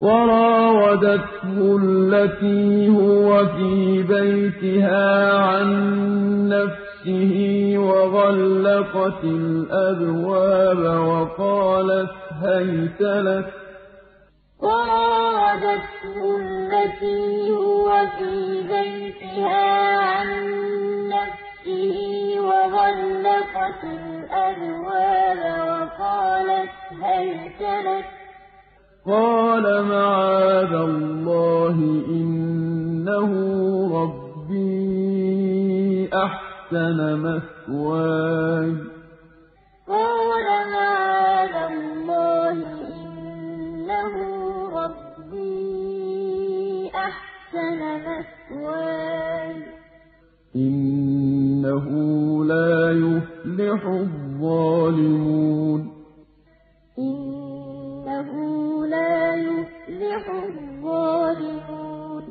وراودته التي هو في بيتها عن نفسه وغلقت الأبواب وقالت هيت لك. وراودته التي هو في بيتها عن نفسه وغلقت الأبواب وقالت هيت لك. قَالَ مَعَاذَ اللَّهِ ۖ إِنَّهُ رَبِّي أَحْسَنَ مَثْوَايَ ۖ. قَالَ مَعَاذَ اللَّهِ ۖ إِنَّهُ رَبِّي أَحْسَنَ مَثْوَايَ ۖ. إِنَّهُ لَا يُفْلِحُ الظَّالِمُونَ. يفلح الظالمون.